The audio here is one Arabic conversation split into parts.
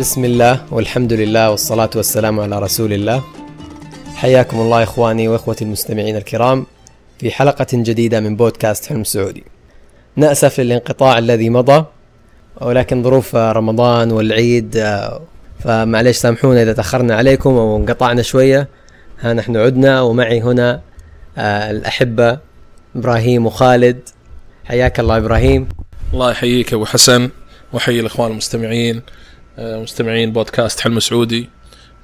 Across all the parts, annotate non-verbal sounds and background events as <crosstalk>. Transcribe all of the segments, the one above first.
بسم الله والحمد لله والصلاة والسلام على رسول الله حياكم الله إخواني وإخوتي المستمعين الكرام في حلقة جديدة من بودكاست حلم سعودي نأسف للانقطاع الذي مضى ولكن ظروف رمضان والعيد فمعليش سامحونا إذا تأخرنا عليكم أو انقطعنا شوية ها نحن عدنا ومعي هنا الأحبة إبراهيم وخالد حياك الله إبراهيم الله يحييك ابو حسن واحيي الاخوان المستمعين مستمعين بودكاست حلم سعودي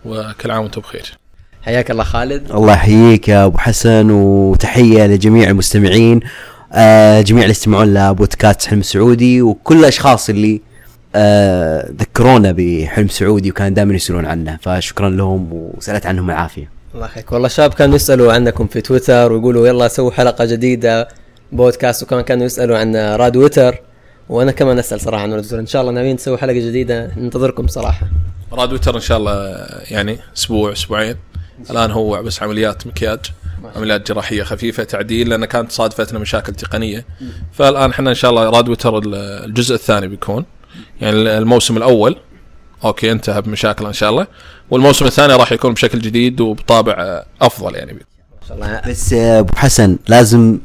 وكل عام وأنتم بخير. حياك الله خالد. الله يحييك يا أبو حسن وتحية لجميع المستمعين. آه جميع اللي يستمعون لبودكاست حلم سعودي وكل الأشخاص اللي آه ذكرونا بحلم سعودي وكان دائما يسألون عنه. فشكرا لهم وسألت عنهم العافية. الله يحييك. والله شباب كانوا يسألوا عنكم في تويتر ويقولوا يلا سووا حلقة جديدة بودكاست وكمان كانوا يسألوا عن راد ويتر وأنا كمان أسأل صراحة عن ويتر إن شاء الله ناويين نسوي حلقة جديدة ننتظركم صراحة. راد ويتر إن شاء الله يعني أسبوع أسبوعين. الآن هو بس عمليات مكياج عمليات جراحية خفيفة تعديل لأن كانت صادفتنا مشاكل تقنية. فالآن إحنا إن شاء الله راد ويتر الجزء الثاني بيكون. يعني الموسم الأول okay انتهى بمشاكل إن شاء الله. والموسم الثاني راح يكون بشكل جديد وبطابع أفضل يعني. ما شاء الله. بس أبو حسن لازم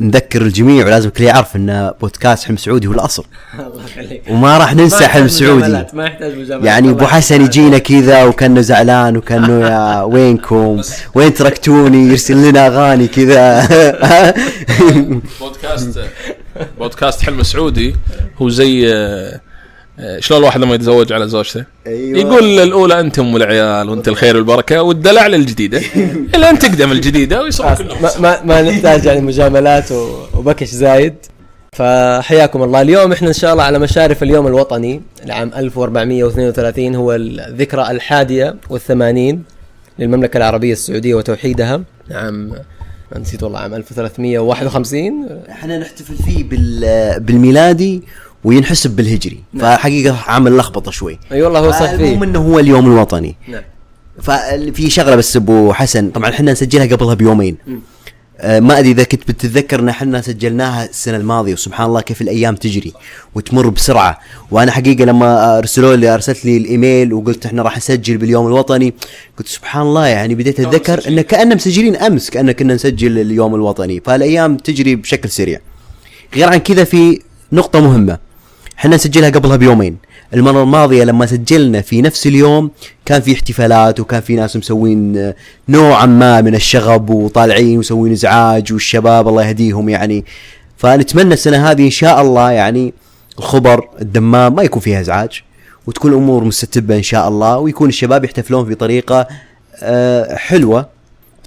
نذكر الجميع ولازم الكل يعرف إن بودكاست حلم سعودي هو الأصل. الله يخليك. وما راح ننسى حلم سعودي. ما يحتاج مجاملات. يعني أبو. حسن يجينا كذا وكأنه زعلان وكأنه يا <laughs> وينكم؟ وين تركتوني؟ يرسل لنا أغاني كذا. بودكاست بودكاست حلم سعودي هو زي آه، شلون الواحد لما يتزوج على زوجته؟ أيوة. يقول الاولى أنت أم العيال وأنت الخير والبركة والدلع للجديده <laughs> إلا أن تقدم الجديدة ويصير ما, ما, ما نحتاج يعني مجاملات وبكش زايد. فحياكم الله. اليوم إحنا إن شاء الله على مشارف اليوم الوطني لعام 1432 هو الذكرى الحادية والثمانين للمملكة العربية السعودية وتوحيدها. عام نسيت والله عام 1351 إحنا نحتفل فيه بال بالميلادي وينحسب بالهجري. فحقيقة عامل لخبطة شوي. أي والله هو صح المهم فيه إنه هو اليوم الوطني. نعم. ففي شغلة بس أبو حسن. طبعا إحنا نسجلها قبلها بيومين. آه، ما أدري إذا كنت بتتذكر إن إحنا سجلناها السنة الماضية. وسبحان الله كيف الأيام تجري وتمر بسرعة. وأنا حقيقة لما أرسلوا لي أرسلت لي الإيميل وقلت إحنا راح نسجل باليوم الوطني قلت سبحان الله يعني بديت أتذكر إن كاننا مسجلين أمس كأن كنا نسجل اليوم الوطني. فالأيام تجري بشكل سريع. غير عن كذا في نقطة مهمة. إحنا نسجلها قبلها بيومين. المرة الماضية لما سجلنا في نفس اليوم كان في احتفالات وكان في ناس مسوين آه، نوعا ما من الشغب وطالعين ومسوين إزعاج والشباب الله يهديهم يعني. فنتمنى السنة هذه إن شاء الله يعني الخبر الدمام ما يكون فيها إزعاج وتكون الأمور مستتبة إن شاء الله ويكون الشباب يحتفلون بطريقة آه، حلوة.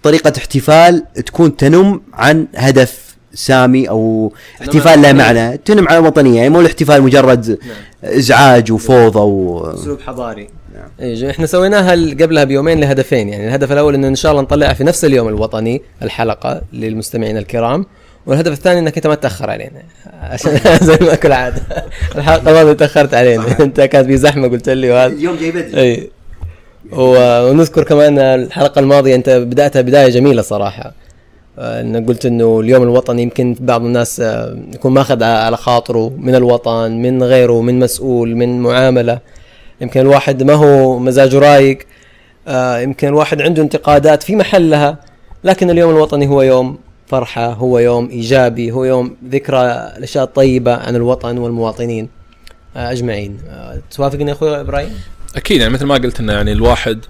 طريقة احتفال تكون تنم عن هدف سامي أو احتفال له معنى. تنم على الوطنية يعني مو الاحتفال مجرد إزعاج وفوضى و أسلوب حضاري. اي إحنا سويناها قبلها بيومين لهدفين. يعني الهدف الأول إنه إن شاء الله نطلعها في نفس اليوم الوطني الحلقة للمستمعين الكرام. والهدف الثاني إنك أنت ما تأخر علينا. <laughs> عشان <laughs> زي ما كل عادة. الحلقة الماضيه تاخرت علينا. أنت كانت في زحمة قلت لي وهذا. اليوم جاي بدري. اي ونذكر كمان الحلقة الماضية أنت بدأتها بداية جميلة صراحة. آه، انك قلت إنه اليوم الوطني يمكن بعض الناس آه، يكون ماخذ على خاطره من الوطن من غيره من مسؤول من معاملة يمكن الواحد ما هو مزاجه رايق آه، يمكن الواحد عنده انتقادات في محلها لكن اليوم الوطني هو يوم فرحة هو يوم إيجابي هو يوم ذكرى الاشياء الطيبه عن الوطن والمواطنين أجمعين آه، توافقني يا أخوي إبراهيم؟ أكيد يعني مثل ما قلت انه يعني الواحد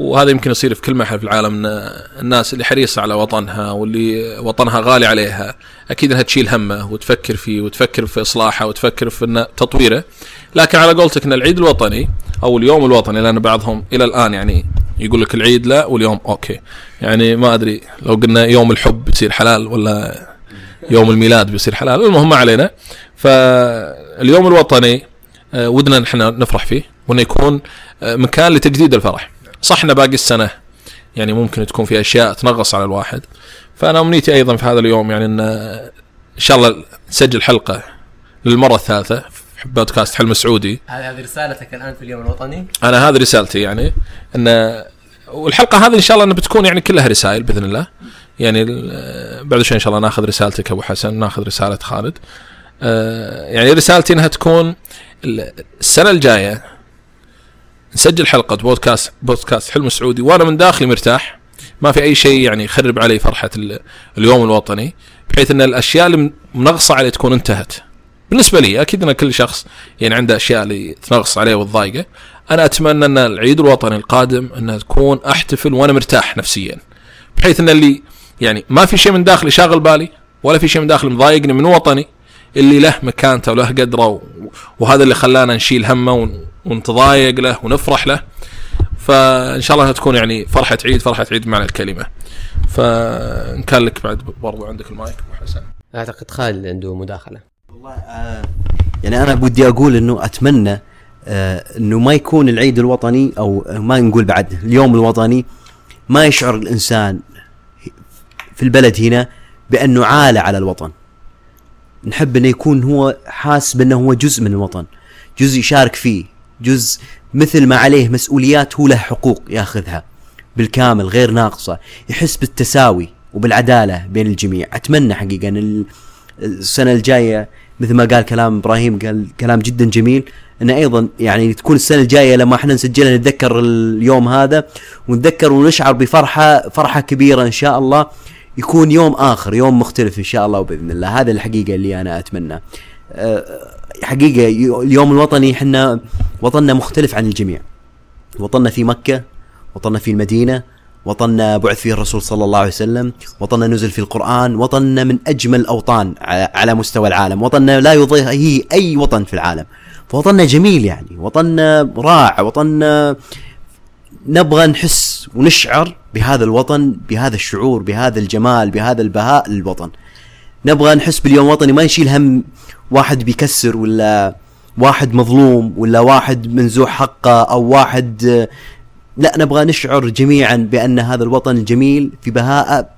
وهذا يمكن يصير في كل محل في العالم إن الناس اللي حريصة على وطنها واللي وطنها غالي عليها أكيد إنها تشيل همه وتفكر فيه وتفكر في إصلاحه وتفكر في تطويره. لكن على قولتك إن العيد الوطني أو اليوم الوطني لأن بعضهم إلى الآن يعني يقول لك العيد لا واليوم أوكي. يعني ما أدري لو قلنا يوم الحب بيصير حلال ولا يوم الميلاد بيصير حلال المهم ما علينا. فاليوم الوطني آه، ودنا نحن نفرح فيه وإنه يكون آه، مكان لتجديد الفرح. صح إن باقي السنة يعني ممكن تكون في أشياء تنغص على الواحد. فأنا أمنيتي أيضا في هذا اليوم يعني إن إن شاء الله نسجل حلقة للمرة الثالثة في بودكاست حلم سعودي. هذه رسالتك الآن في اليوم الوطني؟ أنا هذه رسالتي يعني إن والحلقة هذه إن شاء الله انها بتكون يعني كلها رسائل بإذن الله. يعني بعد شوي إن شاء الله ناخذ رسالتك أبو حسن ناخذ رسالة خالد. آه، يعني رسالتي إنها تكون ال- السنة الجاية نسجل حلقة بودكاست بودكاست حلم سعودي. وأنا من داخلي مرتاح. ما في أي شيء يعني يخرب علي فرحة ال- اليوم الوطني بحيث إن الأشياء اللي منغصة عليه تكون انتهت. بالنسبة لي أكيد إن كل شخص يعني عنده أشياء اللي تنغص عليه وتضايقه أنا أتمنى إن العيد الوطني القادم انها تكون أحتفل وأنا مرتاح نفسيا. بحيث إن اللي يعني ما في شيء من داخلي شاغل بالي ولا في شيء من داخلي مضايقني من وطني اللي له مكانته وله قدره وهذا اللي خلانا نشيل همه ونتضايق له ونفرح له. فإن شاء الله تكون يعني فرحة عيد فرحة عيد بمعنى الكلمة. فإن كان لك بعد برضو عندك المايك أبو حسن. أعتقد خالد عنده مداخلة. والله آه يعني أنا بدي أقول إنه أتمنى آه إنه ما يكون العيد الوطني أو ما نقول بعد اليوم الوطني ما يشعر الإنسان في البلد هنا بأنه عالة على الوطن. نحب إنه يكون هو حاس بأنه هو جزء من الوطن جزء يشارك فيه. جزء مثل ما عليه مسؤوليات هو له حقوق ياخذها. بالكامل غير ناقصة. يحس بالتساوي وبالعدالة بين الجميع. أتمنى حقيقة أن ال- السنة الجاية مثل ما قال كلام إبراهيم قال كلام جدا جميل أن أيضا يعني تكون السنة الجاية لما إحنا نسجلها نتذكر اليوم هذا ونتذكر ونشعر بفرحة فرحة كبيرة إن شاء الله. يكون يوم آخر يوم مختلف إن شاء الله وبإذن الله. هذا الحقيقة اللي أنا أتمنى. حقيقة ي- اليوم الوطني إحنا وطننا مختلف عن الجميع. وطننا في مكة وطننا في المدينة وطننا بعث فيه الرسول صلى الله عليه وسلم وطننا نزل في القرآن وطننا من أجمل الأوطان على مستوى العالم. وطننا لا يضاهيه أي وطن في العالم. فوطننا جميل يعني وطننا رائع وطننا نبغى نحس ونشعر بهذا الوطن بهذا الشعور بهذا الجمال بهذا البهاء للوطن. نبغى نحس باليوم الوطني ما نشيل هم واحد بيكسر ولا واحد مظلوم ولا واحد منزوح حقه أو واحد لا نبغى نشعر جميعا بأن هذا الوطن الجميل في بهاء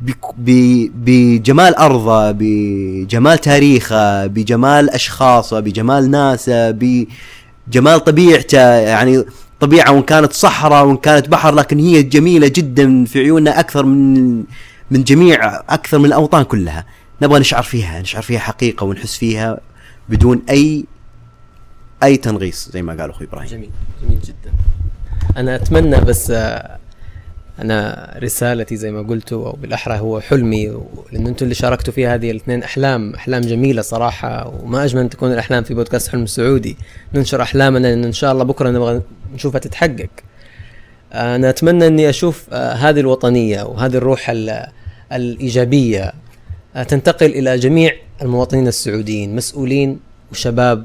بك- ب- بجمال أرضه بجمال تاريخه بجمال أشخاصه بجمال ناسه بجمال طبيعته. يعني طبيعة وإن كانت صحراء وإن كانت بحر لكن هي جميلة جدا في عيوننا أكثر من من جميع أكثر من الأوطان كلها. نبغى نشعر فيها نشعر فيها حقيقة ونحس فيها بدون أي أي تنغيص زي ما قال أخوي إبراهيم. جميل جميل جدا. أنا أتمنى بس آه، أنا رسالتي زي ما قلتوا أو بالأحرى هو حلمي لأن أنتم اللي شاركتوا في هذه الاثنين أحلام أحلام جميلة صراحة وما أجمل أن تكون الأحلام في بودكاست حلم سعودي ننشر أحلامنا لأن إن شاء الله بكرة نبغى نشوفها تتحقق. أنا أتمنى أني أشوف آه، هذه الوطنية وهذه الروح ال- الإيجابية آه، تنتقل إلى جميع المواطنين السعوديين مسؤولين وشباب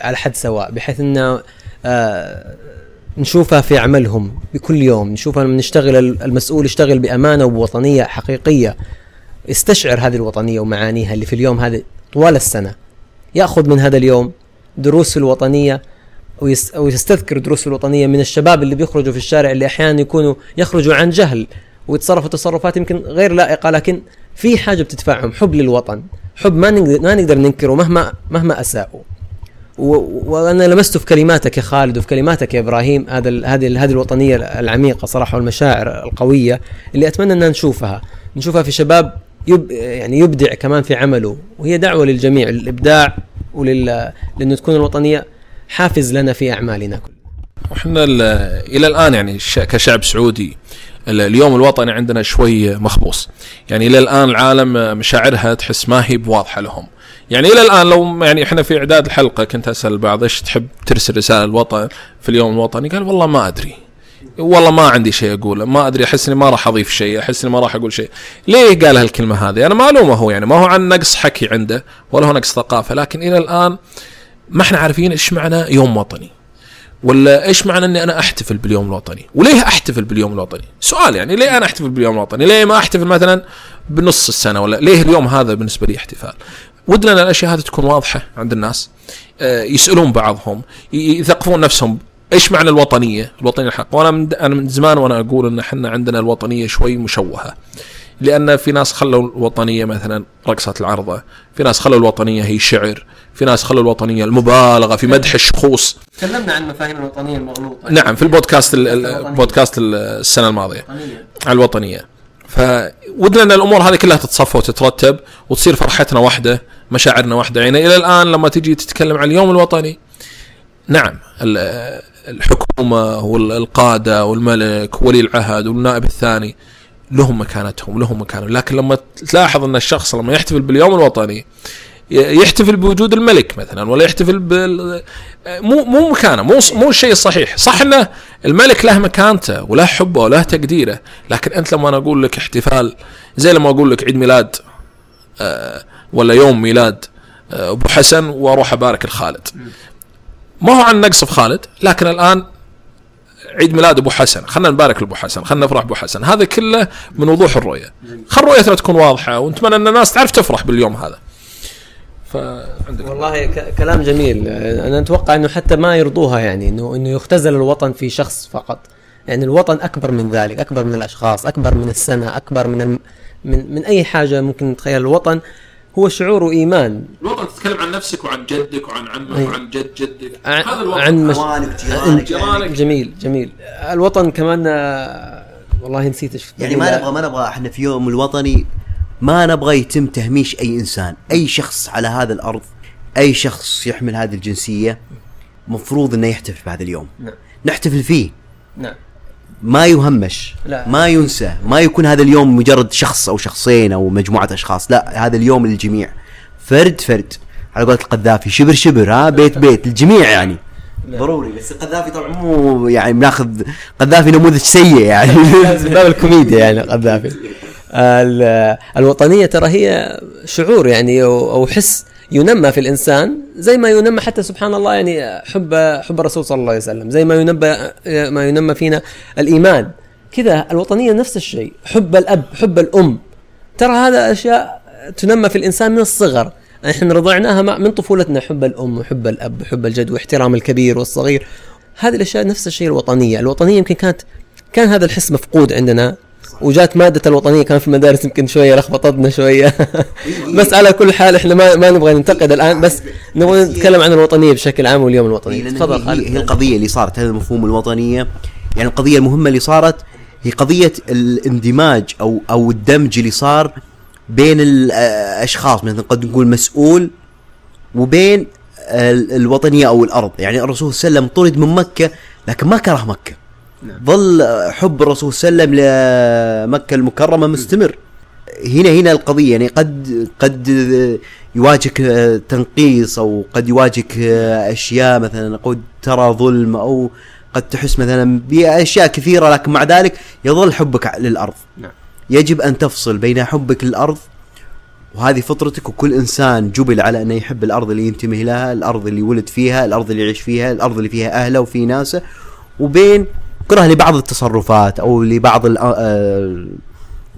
على حد سواء بحيث انه آه، نشوفها في عملهم بكل يوم نشوفها لما نشتغل المسؤول يشتغل بأمانة وبوطنيه حقيقية يستشعر هذه الوطنية ومعانيها اللي في اليوم هذا طوال السنة. يأخذ من هذا اليوم دروس الوطنية ويس- ويستذكر دروس الوطنية من الشباب اللي بيخرجوا في الشارع اللي أحيانا يكونوا يخرجوا عن جهل ويتصرفوا تصرفات يمكن غير لائقة لكن في حاجة بتدفعهم حب للوطن حب ما نقدر ما نقدر ننكره مهما مهما أساءوا. وأنا لمسته في كلماتك يا خالد وفي كلماتك يا إبراهيم هذا هذه هذه الوطنية العميقة صراحة والمشاعر القوية اللي أتمنى أن نشوفها. نشوفها في شباب يب يعني يبدع كمان في عمله وهي دعوة للجميع للإبداع ولل لأنه تكون الوطنية حافز لنا في أعمالنا كلها. وإحنا ال- إلى الآن يعني كشعب سعودي اليوم الوطني عندنا شوي مخبوص. يعني إلى الآن العالم مشاعرها تحس ما هي بواضحة لهم. يعني إلى الآن لو يعني إحنا في إعداد الحلقة كنت أسأل البعض إيش تحب ترسل رسالة الوطن في اليوم الوطني؟ قال والله ما أدري. والله ما عندي شيء أقوله. ما أدري أحس إني ما راح أضيف شيء أحس إني ما راح أقول شيء. ليه قال هالكلمة هذه؟ أنا ما الومه هو يعني ما هو عن نقص حكي عنده ولا هو نقص ثقافة لكن إلى الآن ما إحنا عارفين إيش معنى يوم وطني. ولا إيش معنى إني أنا أحتفل باليوم الوطني؟ وليه أحتفل باليوم الوطني؟ سؤال يعني ليه أنا أحتفل باليوم الوطني؟ ليه ما أحتفل مثلا بنص السنة ولا ليه اليوم هذا بالنسبة لي احتفال؟ ودنا ان الأشياء هذه تكون واضحة عند الناس آه، يسألون بعضهم يثقفون نفسهم إيش معنى الوطنية؟ الوطنية الحق وأنا من أنا من زمان وأنا أقول إن إحنا عندنا الوطنية شوي مشوهة لأن في ناس خلوا الوطنية مثلا رقصة العرضة، في ناس خلوا الوطنية هي شعر، في ناس خلوا الوطنية المبالغة في مدح الشخوص. تكلمنا عن المفاهيم الوطنية المغلوطة. نعم في البودكاست ال- ال- بودكاست ال- السنة الماضية. على الوطنية. فودنا إن الأمور هذه كلها تتصفى وتترتب وتصير فرحتنا واحدة مشاعرنا واحدة. يعني إلى الآن لما تجي تتكلم عن اليوم الوطني نعم ال- الحكومة والقادة والملك وولي العهد والنائب الثاني لهم مكانتهم لهم مكانهم. لكن لما تلاحظ إن الشخص لما يحتفل باليوم الوطني يحتفل بوجود الملك مثلا ولا يحتفل بال مو مو مكانه مو مو الشيء الصحيح صح إنه الملك له مكانته وله حبه وله تقديره لكن أنت لما أنا أقول لك احتفال زي لما أقول لك عيد ميلاد آه، ولا يوم ميلاد آه، أبو حسن وأروح أبارك لخالد ما هو عن نقص في خالد لكن الآن عيد ميلاد أبو حسن. خلينا نبارك لأبو حسن خلينا نفرح ابو حسن. هذا كله من وضوح الرؤية. خل رؤيتنا تكون واضحة ونتمنى ان الناس تعرف تفرح باليوم هذا. فعندك والله ك- كلام جميل. أنا أتوقع إنه حتى ما يرضوها يعني انه إنه يختزل الوطن في شخص فقط. يعني الوطن أكبر من ذلك أكبر من الأشخاص أكبر من السنة أكبر من الم... من من أي حاجة ممكن نتخيل الوطن هو شعور وإيمان. الوطن تتكلم عن نفسك وعن جدك وعن عمك أي. وعن جد جدك. عن, هذا الوطن. عن مش... عن... جيرانك جيرانك. جميل جميل. الوطن كمان آه، والله نسيت إيش يعني ما نبغى ما نبغى إحنا في يوم الوطني ما نبغى يتم تهميش أي إنسان. أي شخص على هذا الأرض أي شخص يحمل هذه الجنسية مفروض إنه يحتفل بهذا اليوم. نعم. نحتفل فيه. نعم. ما يهمش. لا. ما ينسى. ما يكون هذا اليوم مجرد شخص أو شخصين أو مجموعة أشخاص. لا هذا اليوم للجميع. فرد فرد. على قولة القذافي شبر شبر ها بيت بيت. الجميع يعني. ضروري بس القذافي طبعا مو يعني بناخذ قذافي نموذج سيء يعني. <laughs> <laughs> باب الكوميديا يعني قذافي ال- الوطنية ترى هي شعور يعني أو حس ينمى في الإنسان زي ما ينمى حتى سبحان الله يعني حب حب الرسول صلى الله عليه وسلم زي ما ينمى ما ينمى فينا الإيمان. كذا الوطنية نفس الشيء حب الأب حب الأم. ترى هذا أشياء تنمى في الإنسان من الصغر. إحنا رضعناها من طفولتنا حب الأم وحب الأب وحب الجد واحترام الكبير والصغير. هذه الأشياء نفس الشيء الوطنية. الوطنية يمكن كانت كان هذا الحس مفقود عندنا. وجات مادة الوطنية كان في المدارس يمكن شوية لخبطتنا شوية. <laughs> بس على كل حال إحنا ما ما نبغى ننتقد الآن بس نبغى نتكلم عن الوطنية بشكل عام واليوم الوطني. تفضل هي, خالد. هي القضية اللي صارت هذا المفهوم الوطنية. يعني القضية المهمة اللي صارت هي قضية الاندماج أو أو الدمج اللي صار بين الاشخاص مثلا قد نقول مسؤول وبين ال- الوطنية أو الأرض. يعني الرسول صلى الله عليه وسلم طرد من مكة لكن ما كره مكه ظل حب الرسول صلى الله عليه وسلم لمكة المكرمة مستمر. هنا هنا القضية يعني قد قد يواجهك تنقيص أو قد يواجهك أشياء مثلا قد ترى ظلم أو قد تحس مثلا بأشياء كثيرة لكن مع ذلك يظل حبك للأرض. نعم. يجب أن تفصل بين حبك للأرض وهذه فطرتك وكل إنسان جبل على انه يحب الأرض اللي ينتمي لها، الأرض اللي ولد فيها، الأرض اللي يعيش فيها، الأرض اللي فيها أهله وفي ناسه وبين كره لبعض التصرفات أو لبعض ال- آه،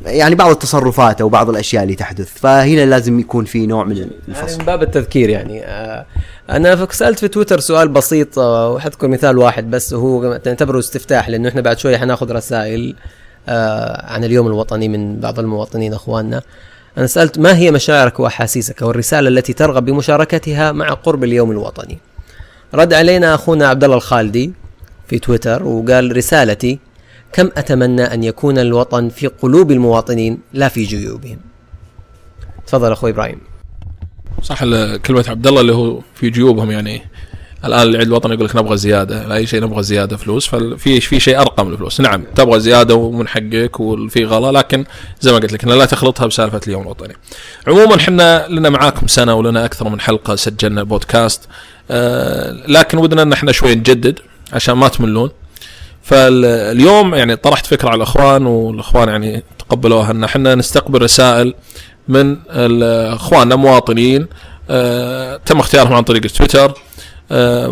يعني بعض التصرفات أو بعض الأشياء اللي تحدث، فهنا لازم يكون في نوع من الفصل. من باب التذكير يعني. آه، أنا سألت في تويتر سؤال بسيط آه، وحذكر مثال واحد بس وهو نعتبره استفتاح لأنه إحنا بعد شوية حناخذ رسائل آه، عن اليوم الوطني من بعض المواطنين أخواننا. أنا سألت ما هي مشاعرك وأحاسيسك والرسالة التي ترغب بمشاركتها مع قرب اليوم الوطني؟ رد علينا أخونا عبد الله الخالدي في تويتر وقال رسالتي كم أتمنى أن يكون الوطن في قلوب المواطنين لا في جيوبهم. تفضل أخوي إبراهيم. صح كلمة عبد الله اللي هو في جيوبهم يعني الآن العيد الوطني يقول لك نبغى زيادة أي شيء نبغى زيادة فلوس ففي في شيء ارقى من الفلوس نعم تبغى زيادة ومن حقك وفي غلا لكن زي ما قلت لك لا تخلطها بسالفة اليوم الوطني. عموما إحنا لنا معاكم سنة ولنا أكثر من حلقة سجلنا بودكاست آه لكن ودنا إن إحنا شوي نجدد. عشان ما تملون. فاليوم يعني طرحت فكرة على الإخوان والإخوان يعني تقبلوها إن إحنا نستقبل رسائل من اخواننا مواطنين آه تم اختيارهم عن طريق تويتر آه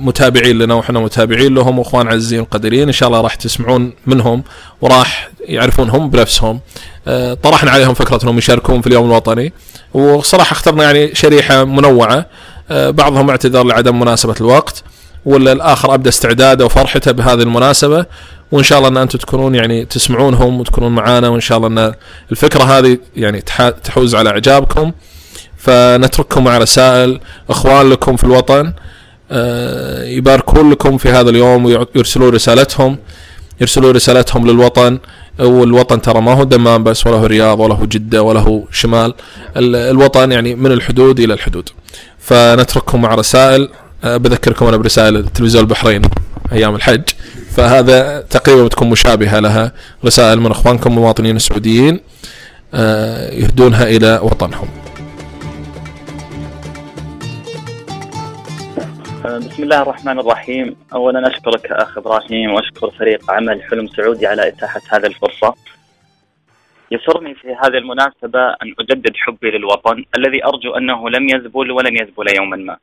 متابعين لنا وحنا متابعين لهم وإخوان عزيزين قدرين إن شاء الله راح تسمعون منهم وراح يعرفون هم بنفسهم. آه طرحنا عليهم فكرة إنهم يشاركون في اليوم الوطني وصراحة اخترنا يعني شريحة منوعة آه بعضهم اعتذر لعدم مناسبة الوقت. ولا الآخر أبدأ استعداده وفرحته بهذه المناسبة. وإن شاء الله أن أنتم تكونون يعني تسمعونهم وتكونون معانا وإن شاء الله أن الفكرة هذه يعني تح- تحوز على إعجابكم. فنترككم مع رسائل إخوان لكم في الوطن. آه، يباركون لكم في هذا اليوم ويرسلون رسالتهم. يرسلون رسالتهم للوطن. والوطن ترى ما هو دمام بس ولا هو رياض ولا هو جدة ولا هو شمال. ال- الوطن يعني من الحدود إلى الحدود. فنترككم مع رسائل بذكركم أنا برسائل تلفزيون البحرين أيام الحج. فهذا تقريبا بتكون مشابهة لها. رسائل من إخوانكم المواطنين السعوديين آه، يهدونها إلى وطنهم. بسم الله الرحمن الرحيم. اولا اشكرك أخ إبراهيم وأشكر فريق عمل حلم سعودي على إتاحة هذه الفرصة. يسرني في هذه المناسبة أن أجدد حبي للوطن الذي أرجو أنه لم يذبل ولن يذبل يوما ما.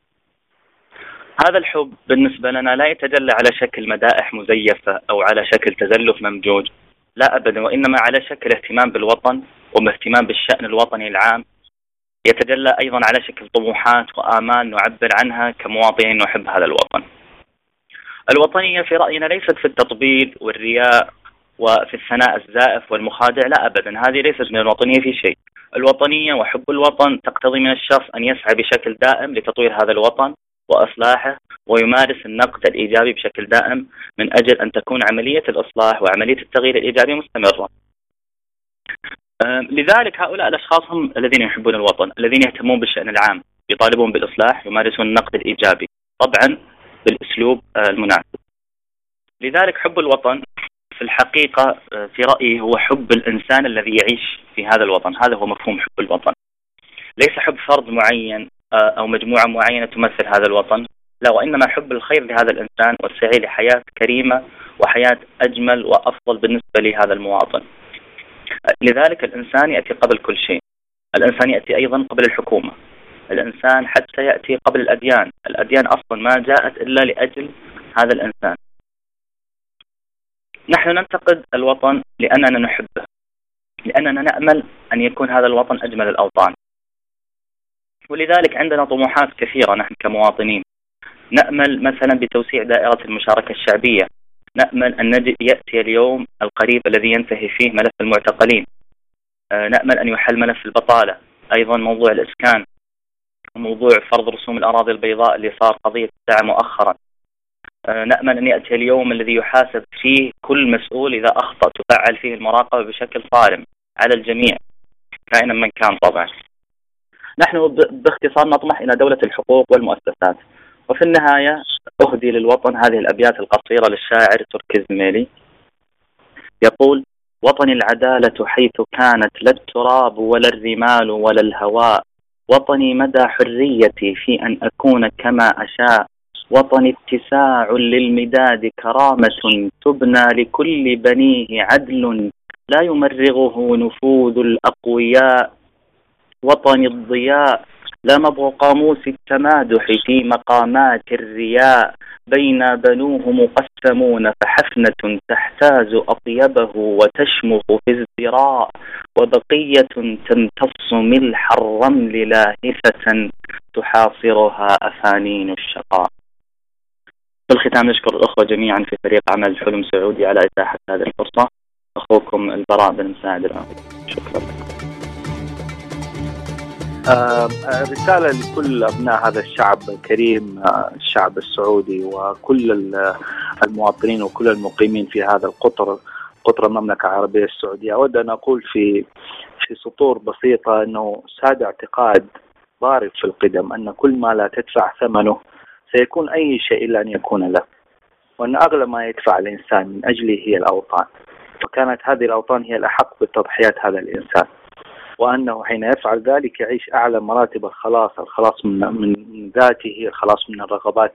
هذا الحب بالنسبة لنا لا يتجلى على شكل مدائح مزيفة أو على شكل تزلف ممجوج. لا أبدا وإنما على شكل اهتمام بالوطن واهتمام بالشأن الوطني العام. يتجلى أيضا على شكل طموحات وآمال نعبر عنها كمواطنين نحب هذا الوطن. الوطنية في رأينا ليست في التطبيل والرياء وفي الثناء الزائف والمخادع لا أبدا هذه ليست من الوطنية في شيء. الوطنية وحب الوطن تقتضي من الشخص أن يسعى بشكل دائم لتطوير هذا الوطن. وإصلاحه ويمارس النقد الإيجابي بشكل دائم من أجل أن تكون عملية الإصلاح وعملية التغيير الإيجابي مستمرة. لذلك هؤلاء الأشخاص هم الذين يحبون الوطن الذين يهتمون بالشأن العام يطالبون بالإصلاح يمارسون النقد الإيجابي طبعا بالأسلوب المناسب. لذلك حب الوطن في الحقيقة في رأيي هو حب الإنسان الذي يعيش في هذا الوطن هذا هو مفهوم حب الوطن. ليس حب فرد معين أو مجموعة معينة تمثل هذا الوطن. لا وإنما حب الخير لهذا الإنسان والسعي لحياة كريمة وحياة أجمل وأفضل بالنسبة لهذا المواطن. لذلك الإنسان يأتي قبل كل شيء. الإنسان يأتي أيضا قبل الحكومة. الإنسان حتى يأتي قبل الأديان. الأديان أصلا ما جاءت إلا لأجل هذا الإنسان. نحن ننتقد الوطن لأننا نحبه لأننا نأمل أن يكون هذا الوطن أجمل الأوطان. ولذلك عندنا طموحات كثيرة نحن كمواطنين. نأمل مثلا بتوسيع دائرة المشاركة الشعبية. نأمل أن يأتي اليوم القريب الذي ينتهي فيه ملف المعتقلين. آه، نأمل أن يحل ملف البطالة. أيضا موضوع الإسكان. موضوع فرض رسوم الأراضي البيضاء اللي صار قضية الساعة مؤخرا. آه، نأمل أن يأتي اليوم الذي يحاسب فيه كل مسؤول إذا أخطأ تفعل فيه المراقبة بشكل صارم على الجميع كائنا من كان طبعا. نحن باختصار نطمح إلى دولة الحقوق والمؤسسات. وفي النهاية أهدي للوطن هذه الأبيات القصيرة للشاعر تركي الزميلي يقول وطني العدالة حيث كانت لا التراب ولا الرمال ولا الهواء. وطني مدى حريتي في أن أكون كما أشاء. وطني اتساع للمداد كرامة تبنى لكل بنيه عدل. لا يمرغه نفوذ الأقوياء وطني الضياء لا مبغ قاموس التمادح في مقامات الرياء. بين بنوه مقسمون فحفنة تحتاز أطيبه وتشمخ في ازدراء وبقية تمتص ملح الرمل لاهفة تحاصرها أفانين الشقاء. في الختام نشكر الأخوة جميعا في فريق عمل حلم سعودي على إتاحة هذه الفرصة. أخوكم البراء بن مساعد شكرا. آه رسالة لكل أبناء هذا الشعب الكريم آه الشعب السعودي وكل المواطنين وكل المقيمين في هذا القطر قطر المملكة العربية السعودية. أود أن أقول في في سطور بسيطة أنه ساد اعتقاد ضارب في القدم أن كل ما لا تدفع ثمنه سيكون أي شيء إلا أن يكون له وأن أغلى ما يدفع الإنسان من أجله هي الأوطان. وكانت هذه الأوطان هي الأحق بتضحيات هذا الإنسان. وأنه حين يفعل ذلك يعيش أعلى مراتب الخلاص الخلاص من من ذاته الخلاص من الرغبات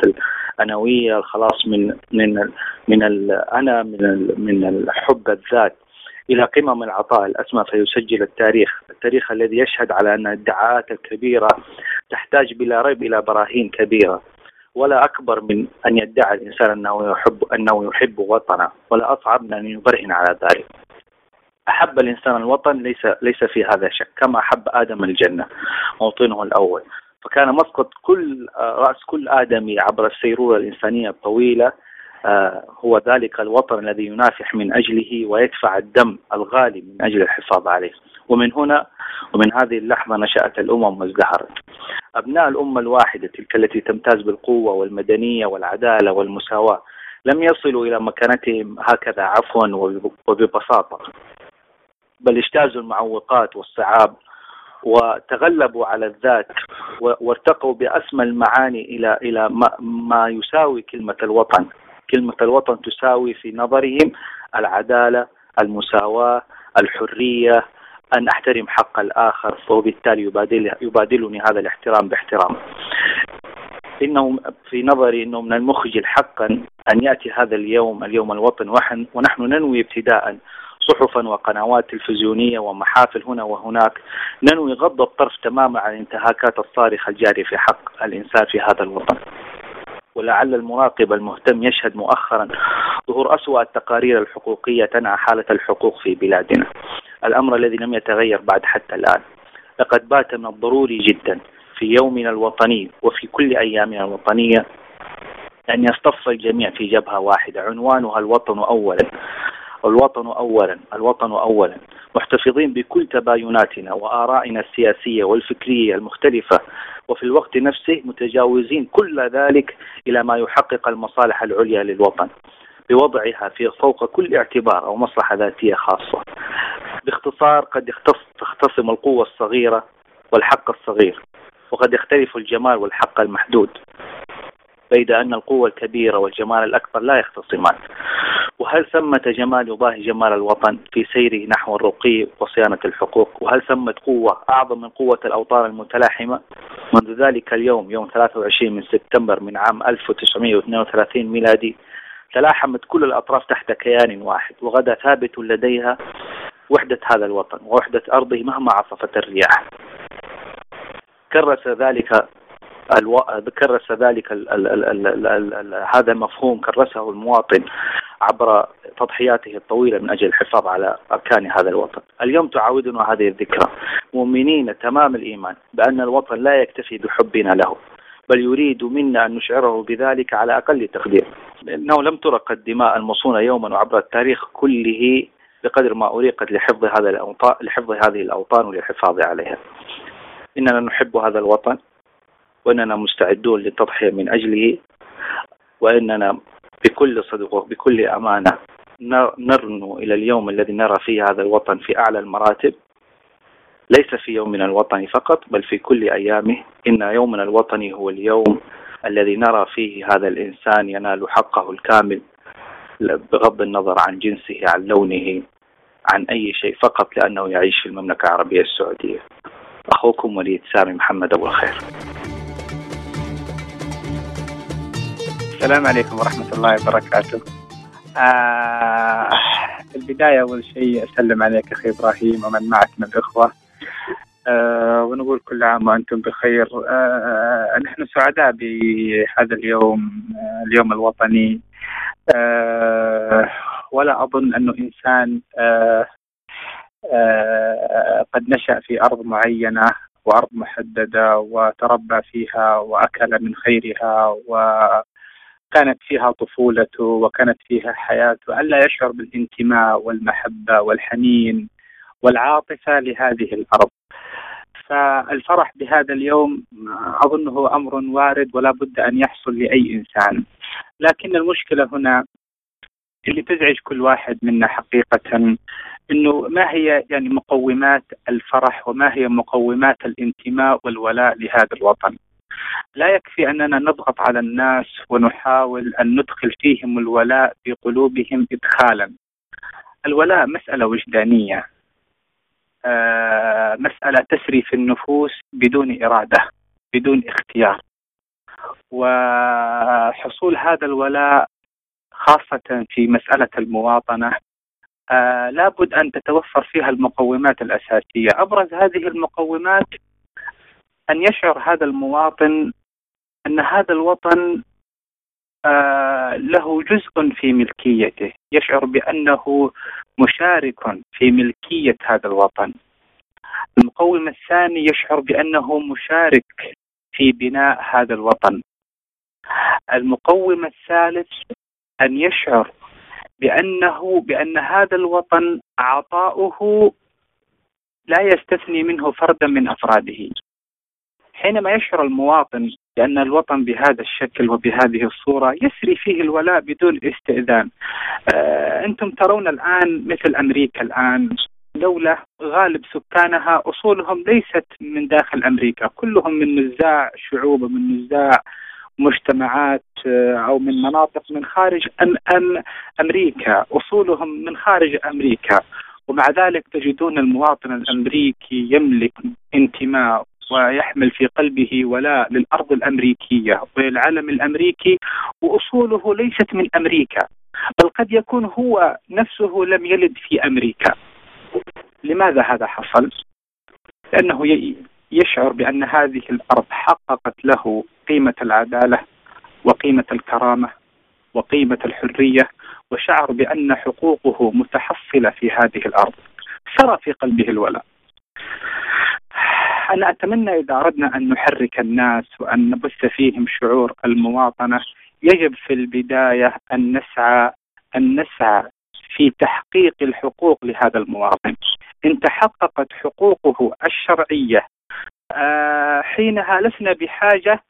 الأنوية الخلاص من من من الأنا من من الحب الذات. إلى قمم العطاء الأسمى فيسجل التاريخ. التاريخ الذي يشهد على أن الادعاءات الكبيرة تحتاج بلا ريب إلى براهين كبيرة. ولا أكبر من أن يدعي الإنسان أنه يحب أنه يحب وطنه. ولا أصعب من أن يبرهن على ذلك. أحب الإنسان الوطن ليس ليس في هذا شك كما أحب آدم الجنة موطنه الأول. فكان مسقط كل رأس كل آدمي عبر السيرورة الإنسانية الطويلة آه، هو ذلك الوطن الذي ينافح من أجله ويدفع الدم الغالي من أجل الحفاظ عليه. ومن هنا ومن هذه اللحظة نشأت الأمم وازدهرت. أبناء الأمة الواحدة تلك التي تمتاز بالقوة والمدنية والعدالة والمساواة لم يصلوا إلى مكانتهم هكذا عفوا وببساطة. بل اجتازوا المعوقات والصعاب وتغلبوا على الذات وارتقوا بأسمى المعاني إلى إلى ما, يساوي كلمة الوطن. كلمة الوطن تساوي في نظرهم العدالة المساواة الحرية أن أحترم حق الآخر وبالتالي يبادل يبادلني هذا الاحترام باحترام. إنه في نظري أنه من المخجل حقا أن يأتي هذا اليوم اليوم الوطني ونحن ننوي ابتداء صحفا وقنوات تلفزيونية ومحافل هنا وهناك ننوي غض الطرف تماما عن الانتهاكات الصارخة الجارية في حق الإنسان في هذا الوطن. ولعل المراقب المهتم يشهد مؤخرا ظهور أسوأ التقارير الحقوقية تنعى حالة الحقوق في بلادنا. الأمر الذي لم يتغير بعد حتى الآن. لقد بات من الضروري جدا في يومنا الوطني وفي كل أيامنا الوطنية أن يصطف الجميع في جبهة واحدة. عنوانها الوطن أولا. الوطن أولا الوطن أولا. محتفظين بكل تبايناتنا وآرائنا السياسية والفكرية المختلفة وفي الوقت نفسه متجاوزين كل ذلك إلى ما يحقق المصالح العليا للوطن. بوضعها في فوق كل اعتبار أو مصلحة ذاتية خاصة. باختصار قد تختصم القوة الصغيرة والحق الصغير وقد يختلف الجمال والحق المحدود بيد أن القوة الكبيرة والجمال الأكبر لا يختصمان. وهل ثمة جمال يضاهي جمال الوطن في سيره نحو الرقي وصيانة الحقوق؟ وهل ثمة قوة أعظم من قوة الأوطان المتلاحمة؟ منذ ذلك اليوم يوم 23 من سبتمبر من عام 1932 ميلادي تلاحمت كل الأطراف تحت كيان واحد وغدا ثابت لديها وحدة هذا الوطن ووحدة أرضه مهما عصفت الرياح. كرس ذلك ألو... كرس ذلك ال... ال... ال... ال... ال... ال... هذا المفهوم كرسه المواطن. عبر تضحياته الطويلة من أجل الحفاظ على أركان هذا الوطن. اليوم تعاودنا هذه الذكرى مؤمنين تمام الإيمان بأن الوطن لا يكتفي بحبنا له بل يريد منا أن نشعره بذلك على أقل تقدير. إنه لم ترق الدماء المصونة يوما وعبر التاريخ كله بقدر ما أريقت لحفظ هذا الأوطان لحفظ هذه الأوطان وللحفاظ عليها. إننا نحب هذا الوطن وأننا مستعدون للتضحية من أجله وأننا بكل صدق وبكل أمانة نرنو إلى اليوم الذي نرى فيه هذا الوطن في أعلى المراتب. ليس في يومنا الوطني فقط بل في كل أيامه. إن يومنا الوطني هو اليوم الذي نرى فيه هذا الإنسان ينال حقه الكامل بغض النظر عن جنسه عن لونه عن أي شيء فقط لأنه يعيش في المملكة العربية السعودية. أخوكم وليد سامي محمد أبو الخير. السلام عليكم ورحمة الله وبركاته. آه في البداية أول شيء أسلم عليك أخي إبراهيم ومن معك من الإخوة. آه ونقول كل عام وأنتم بخير. آه نحن سعداء بهذا اليوم آه اليوم الوطني. آه ولا أظن أنه إنسان آه آه قد نشأ في أرض معينة وأرض محددة وتربى فيها وأكل من خيرها وكانت فيها طفولته وكانت فيها حياته ألا يشعر بالانتماء والمحبة والحنين والعاطفة لهذه الأرض فالفرح بهذا اليوم أظنه أمر وارد ولا بد أن يحصل لأي إنسان لكن المشكلة هنا اللي تزعج كل واحد منا حقيقة إنه ما هي يعني مقومات الفرح وما هي مقومات الانتماء والولاء لهذا الوطن. لا يكفي أننا نضغط على الناس ونحاول أن ندخل فيهم الولاء في قلوبهم ادخالا. الولاء مسألة وجدانية. آه مسألة تسري في النفوس بدون إرادة، بدون اختيار. وحصول هذا الولاء خاصة في مسألة المواطنة آه لابد أن تتوفر فيها المقومات الأساسية أبرز هذه المقومات أن يشعر هذا المواطن أن هذا الوطن آه له جزء في ملكيته. يشعر بأنه مشارك في ملكية هذا الوطن. المقوم الثاني يشعر بأنه مشارك في بناء هذا الوطن. المقوم الثالث أن يشعر بأنه بأن هذا الوطن عطاؤه لا يستثني منه فردا من أفراده. حينما يشعر المواطن بأن الوطن بهذا الشكل وبهذه الصورة يسري فيه الولاء بدون استئذان. آه أنتم ترون الآن مثل أمريكا الآن دولة غالب سكانها أصولهم ليست من داخل أمريكا كلهم من نزاع شعوب من نزاع مجتمعات آه، أو من مناطق من خارج أم أم أمريكا أصولهم من خارج أمريكا. ومع ذلك تجدون المواطن الأمريكي يملك انتماء ويحمل في قلبه ولاء للأرض الأمريكية وللعلم الأمريكي وأصوله ليست من أمريكا بل قد يكون هو نفسه لم يلد في أمريكا لماذا هذا حصل؟ لأنه يشعر بأن هذه الأرض حققت له قيمة العدالة وقيمة الكرامة وقيمة الحرية وشعر بأن حقوقه متحصلة في هذه الأرض سرى في قلبه الولاء أنا أتمنى إذا أردنا أن نحرك الناس وأن نبث فيهم شعور المواطنة يجب في البداية أن نسعى أن نسعى في تحقيق الحقوق لهذا المواطن. إن تحققت حقوقه الشرعية آه، حينها لسنا بحاجة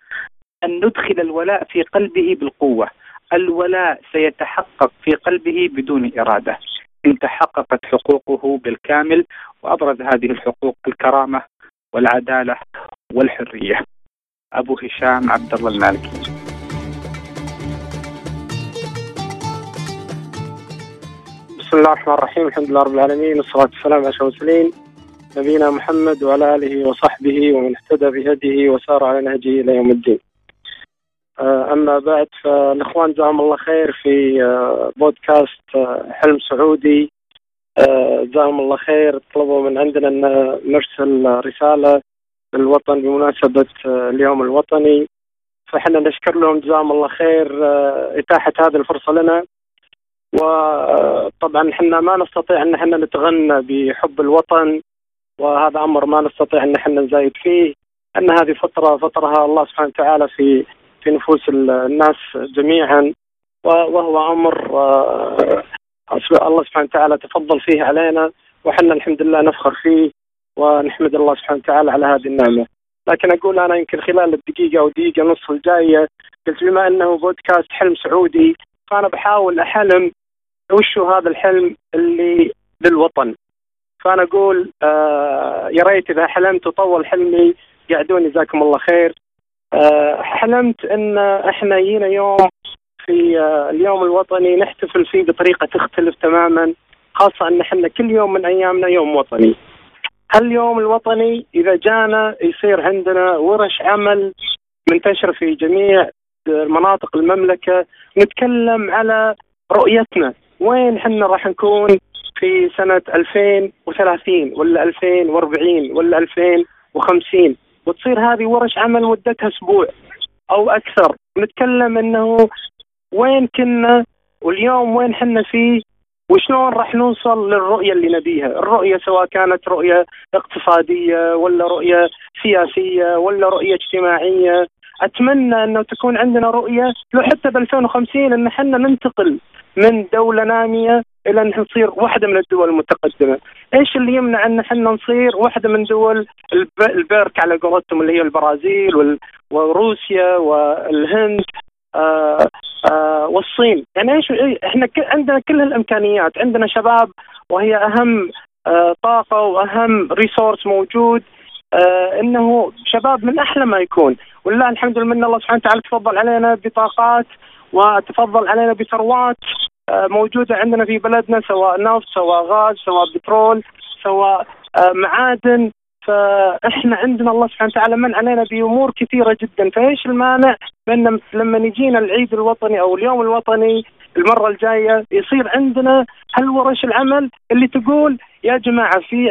أن ندخل الولاء في قلبه بالقوة. الولاء سيتحقق في قلبه بدون إرادة. إن تحققت حقوقه بالكامل وأبرز هذه الحقوق الكرامة والعدالة والحرية. أبو هشام عبد الله المالكي. بسم الله الرحمن الرحيم. الحمد لله رب العالمين والصلاة والسلام على أشرف المرسلين. نبينا محمد وعلى آله وصحبه ومن اهتدى بهديه وسار على نهجه إلى يوم الدين. آه، أما بعد فالإخوان جزاهم الله خير في آه، بودكاست آه، حلم سعودي. جزاهم الله خير. طلبوا من عندنا أن نرسل رسالة للوطن بمناسبة اليوم الوطني. فإحنا نشكر لهم جزاهم الله خير إتاحة هذه الفرصة لنا. وطبعا إحنا ما نستطيع أن إحنا نتغنى بحب الوطن وهذا أمر ما نستطيع أن إحنا نزايد فيه. أن هذه فترة فطرها الله سبحانه وتعالى في في نفوس الناس جميعا. وهو أمر آه، الله سبحانه وتعالى تفضل فيه علينا وحنا الحمد لله نفخر فيه ونحمد الله سبحانه وتعالى على هذه النعمة. لكن أقول أنا يمكن خلال الدقيقة أو دقيقة نصف الجاية قلت بما أنه بودكاست حلم سعودي فأنا بحاول أحلم وش هذا الحلم اللي للوطن فأنا أقول آه يا ريت إذا حلمت وطول حلمي قعدوني جزاكم الله خير آه حلمت إن إحنا جينا يوم في آه اليوم الوطني نحتفل فيه بطريقة تختلف تماما خاصة أن إحنا كل يوم من أيامنا يوم وطني. هاليوم الوطني إذا جانا يصير عندنا ورش عمل منتشرة في جميع مناطق المملكة. نتكلم على رؤيتنا. وين إحنا راح نكون في سنة 2030 ولا 2040 ولا 2050 وتصير هذه ورش عمل مدتها أسبوع أو أكثر. نتكلم أنه وين كنا واليوم وين حنا فيه وشلون راح نوصل للرؤية اللي نبيها؟ الرؤية سواء كانت رؤية اقتصادية ولا رؤية سياسية ولا رؤية اجتماعية. أتمنى أنه تكون عندنا رؤية لو حتى ب 2050 أن إحنا ننتقل من دولة نامية إلى أن نصير واحدة من الدول المتقدمة، إيش اللي يمنع أن إحنا نصير واحدة من دول البرك على قولتهم اللي هي البرازيل وروسيا والهند؟ آآ آآ والصين، يعني إيش إحنا عندنا كل الامكانيات، عندنا شباب وهي أهم طاقة وأهم ريسورس موجود. إنه شباب من أحلى ما يكون، ولله الحمد لله الله سبحانه وتعالى تفضل علينا بطاقات وتفضل علينا بثروات آه، موجودة عندنا في بلدنا سواء نفط سواء غاز سواء بترول سواء آه، معادن. فإحنا عندنا الله سبحانه وتعالى من علينا بأمور كثيرة جدا. فإيش المانع بان لما يجينا العيد الوطني أو اليوم الوطني المرة الجاية؟ يصير عندنا هالورش العمل اللي تقول يا جماعة في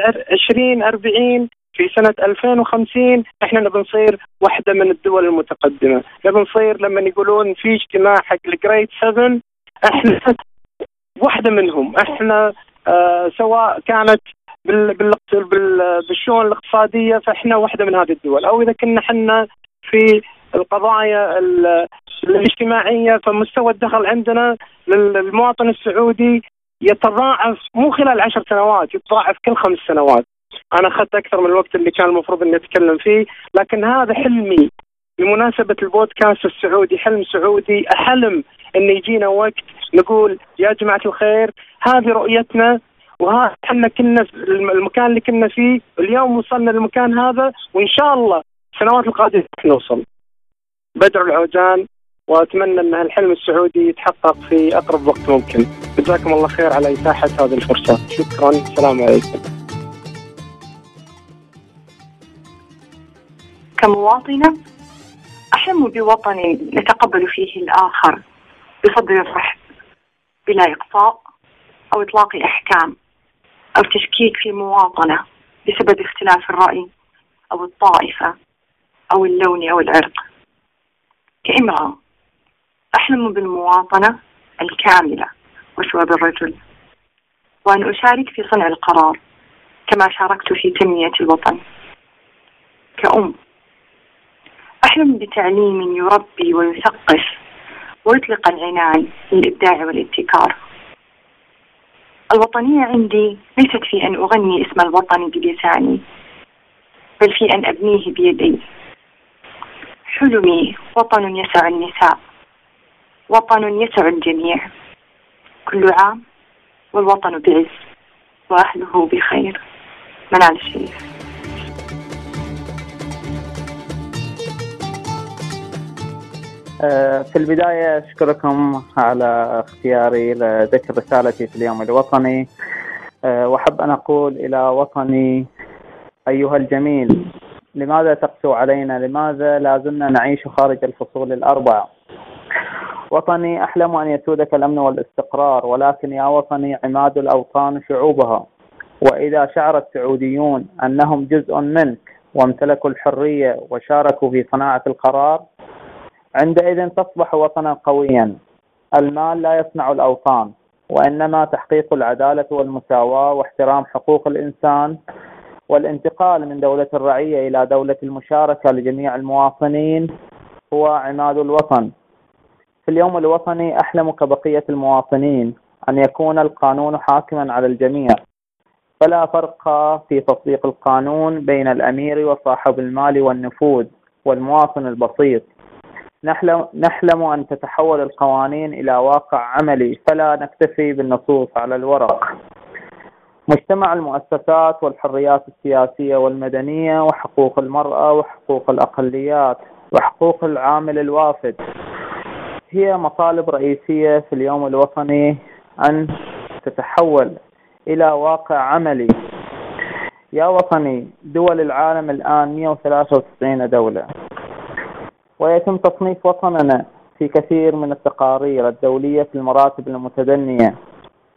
20 40 في سنة 2050 إحنا نبي نصير واحدة من الدول المتقدمة، نبي نصير لما يقولون في اجتماع حق الجريد 7 إحنا واحدة منهم. إحنا آه سواء كانت بالشؤون الاقتصادية فإحنا واحدة من هذه الدول. أو إذا كنا إحنا في القضايا الاجتماعية فمستوى الدخل عندنا للمواطن السعودي يتضاعف مو خلال عشر سنوات يتضاعف كل خمس سنوات. أنا أخذت أكثر من الوقت اللي كان المفروض إني أتكلم فيه لكن هذا حلمي. بمناسبة البودكاست السعودي حلم سعودي أحلم أن يجينا وقت نقول يا جماعة الخير هذه رؤيتنا وها إحنا كنا المكان اللي كنا فيه اليوم وصلنا للمكان هذا وإن شاء الله السنوات القادمة نوصل. بدر العوجان وأتمنى أن الحلم السعودي يتحقق في أقرب وقت ممكن. جزاكم الله خير على إتاحة هذه الفرصة. شكرا. السلام عليكم. كمواطنة أحلم بوطن نتقبل فيه الآخر بصدر رحب بلا إقصاء أو إطلاق أحكام أو تشكيك في مواطنة بسبب اختلاف الرأي أو الطائفة أو اللون أو العرق. كإمرأة أحلم بالمواطنة الكاملة وثواب الرجل. وأن أشارك في صنع القرار كما شاركت في تنمية الوطن. كأم أحلم بتعليم يربي ويثقف ويطلق العنان للإبداع والابتكار. الوطنية عندي ليست في أن أغني اسم الوطن بلساني بل في أن أبنيه بيدي. حلمي وطن يسع النساء وطن يسع الجميع. كل عام والوطن بعز وأهله بخير. منال الشريف. في البداية أشكركم على اختياري لذكر رسالتي في اليوم الوطني. آه، وأحب أن أقول إلى وطني أيها الجميل لماذا تقسو علينا؟ لماذا لا زلنا نعيش خارج الفصول الأربع؟ وطني أحلم أن يسودك الأمن والاستقرار ولكن يا وطني عماد الأوطان شعوبها. وإذا شعر السعوديون أنهم جزء منك وامتلكوا الحرية وشاركوا في صناعة القرار عندئذ تصبح وطنا قويا. المال لا يصنع الأوطان وإنما تحقيق العدالة والمساواة واحترام حقوق الإنسان والانتقال من دولة الرعية إلى دولة المشاركة لجميع المواطنين هو عماد الوطن. في اليوم الوطني أحلم كبقية المواطنين أن يكون القانون حاكما على الجميع. فلا فرق في تطبيق القانون بين الأمير وصاحب المال والنفوذ والمواطن البسيط. نحلم, نحلم أن تتحول القوانين إلى واقع عملي فلا نكتفي بالنصوص على الورق. مجتمع المؤسسات والحريات السياسية والمدنية وحقوق المرأة وحقوق الأقليات وحقوق العامل الوافد. هي مطالب رئيسية في اليوم الوطني أن تتحول إلى واقع عملي. يا وطني دول العالم الآن 193 دولة. ويتم تصنيف وطننا في كثير من التقارير الدولية في المراتب المتدنية.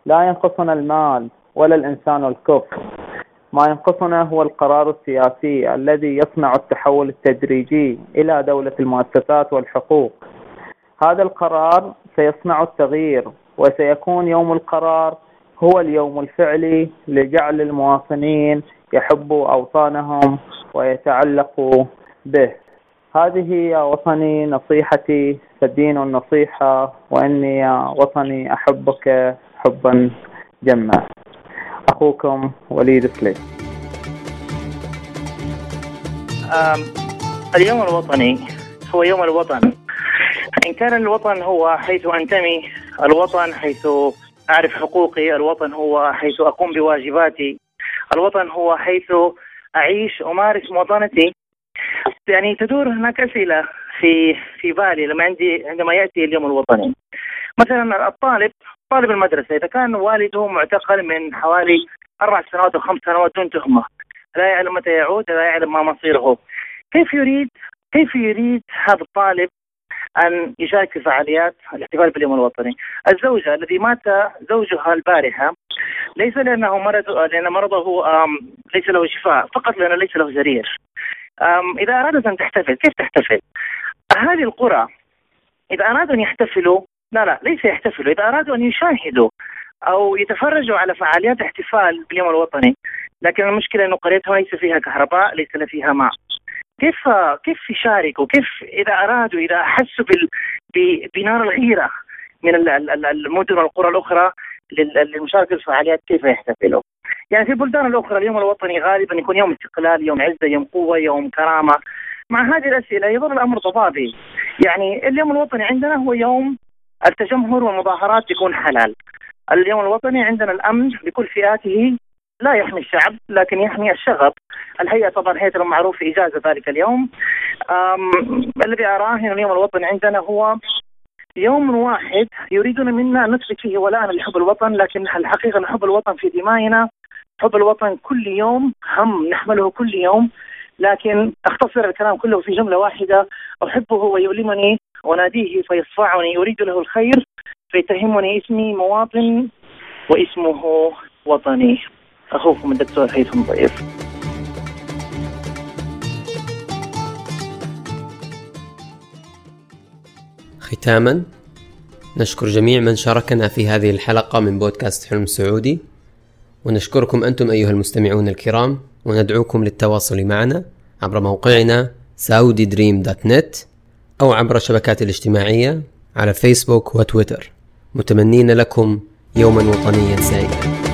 لا ينقصنا المال ولا الإنسان الكفء ما ينقصنا هو القرار السياسي الذي يصنع التحول التدريجي إلى دولة المؤسسات والحقوق. هذا القرار سيصنع التغيير وسيكون يوم القرار هو اليوم الفعلي لجعل المواطنين يحبوا أوطانهم ويتعلقوا به. هذه يا وطني نصيحتي فالدين النصيحة وإني يا وطني أحبك حبا جما أخوكم وليد سليم. اليوم الوطني هو يوم الوطن. إن كان الوطن هو حيث أنتمي الوطن حيث أعرف حقوقي الوطن هو حيث أقوم بواجباتي الوطن هو حيث أعيش أمارس مواطنتي. يعني تدور هناك أسئلة في في بالي لما عندي عندما يأتي اليوم الوطني. مثلا الطالب طالب المدرسة إذا كان والده معتقل من حوالي أربع سنوات أو خمس سنوات دون تهمة لا يعلم متى يعود لا يعلم ما مصيره. كيف يريد كيف يريد هذا الطالب أن يشارك في فعاليات الاحتفال باليوم الوطني؟ الزوجة الذي مات زوجها البارحة ليس لأنه مرض لأن مرضه ليس له شفاء فقط لأنه ليس له جرير إذا أرادت أن تحتفل كيف تحتفل؟ أهالي القرى إذا أرادوا أن يحتفلوا لا لا ليس يحتفلوا إذا أرادوا أن يشاهدوا أو يتفرجوا على فعاليات احتفال باليوم الوطني لكن المشكلة أنه قريتهم ليس فيها كهرباء ليس فيها ماء. كيف كيف يشاركوا؟ كيف إذا أرادوا إذا أحسوا بال... ب- بنار الغيرة من ال- ال- ال- المدن والقرى الأخرى لل- للمشاركة في الفعاليات كيف يحتفلوا؟ يعني في البلدان الأخرى اليوم الوطني غالبا يكون يوم استقلال يوم عزة يوم قوة يوم كرامة. مع هذه الأسئلة يظل الأمر ضبابي. يعني اليوم الوطني عندنا هو يوم التجمهر والمظاهرات يكون حلال. اليوم الوطني عندنا الأمن بكل فئاته. لا يحمي الشعب لكن يحمي الشغب. الهيئة طبعا هيئة المعروف في إجازة ذلك اليوم. الذي اراه ان اليوم الوطني عندنا هو يوم واحد يريدون منا أن نثبت فيه ولاءنا لحب الوطن لكن الحقيقة إن حب الوطن في دمائنا حب الوطن كل يوم هم نحمله كل يوم لكن أختصر الكلام كله في جملة واحدة أحبه ويؤلمني اناديه فيصفعني يريد له الخير فيتهمني اسمي مواطن واسمه وطني. أخوكم الدكتور هيثم ضيف. ختاما. نشكر جميع من شاركنا في هذه الحلقة من بودكاست حلم سعودي. ونشكركم أنتم أيها المستمعون الكرام وندعوكم للتواصل معنا عبر موقعنا saudidream.net أو عبر الشبكات الاجتماعية على فيسبوك وتويتر. متمنين لكم يوما وطنيا سعيدا.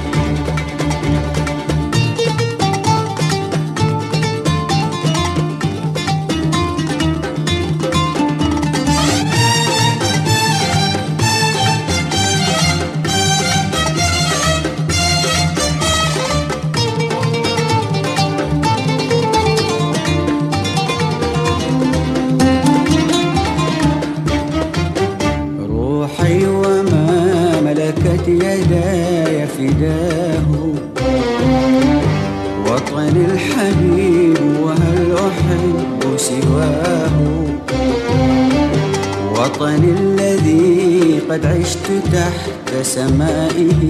تحت سمائه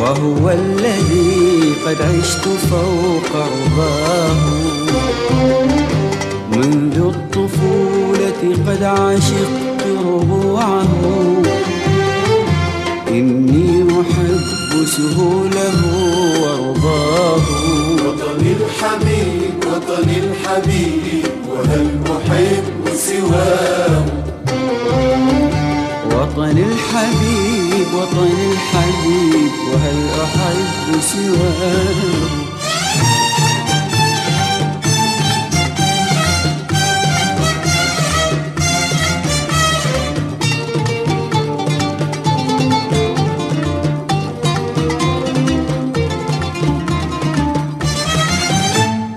وهو الذي قد عشت فوق رضاه منذ الطفولة قد عشقت ربوعه. إني أحب سهوله ورضاه وطني الحبيب وطني الحبيب وهل أحب سواه؟ الحبيب وطني الحبيب وهل أحب سواه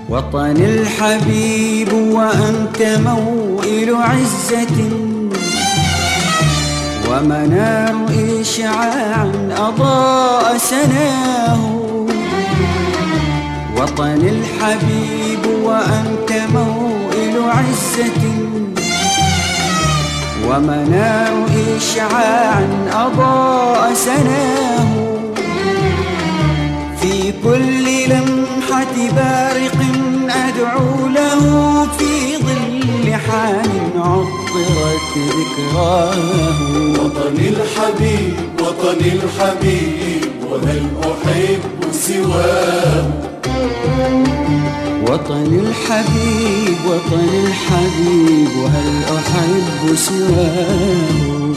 وطني الحبيب وأنت موئل عزة. ومنار إشعاع أضاء سناه. وطني الحبيب وأنت موئل عزة. ومنار إشعاع أضاء سناه. في كل لمحة بارق أدعو له في ظل حان عطرت ذكراه وطني الحبيب وطني الحبيب وهل أحب سواه وطني الحبيب وطني الحبيب وهل أحب سواه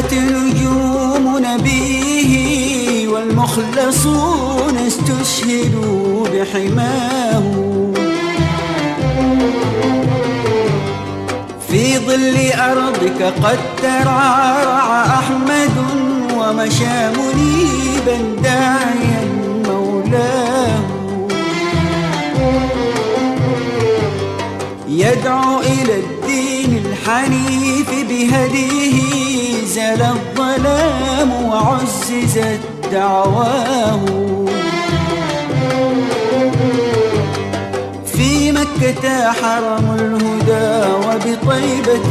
بزغت نجوم نبيه والمخلصون استشهدوا بحماه. في ظل أرضك قد ترعرع أحمد ومشى منيبا داعيا مولاه. يدعو إلى الدين الحنيف بهديه زال الظلام وعززت دعواه في مكة حرم الهدى وبطيبة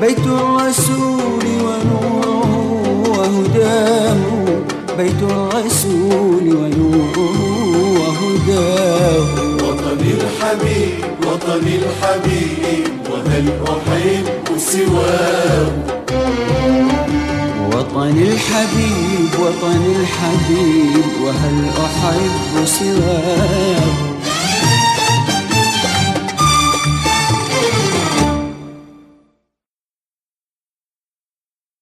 بيت الرسول ونوره وهداه. بيت الرسول ونوره وهداه. وطني الحبيب وطني الحبيب. وهل أحب سواه وطني الحبيب وطني الحبيب وهل أحب سواه؟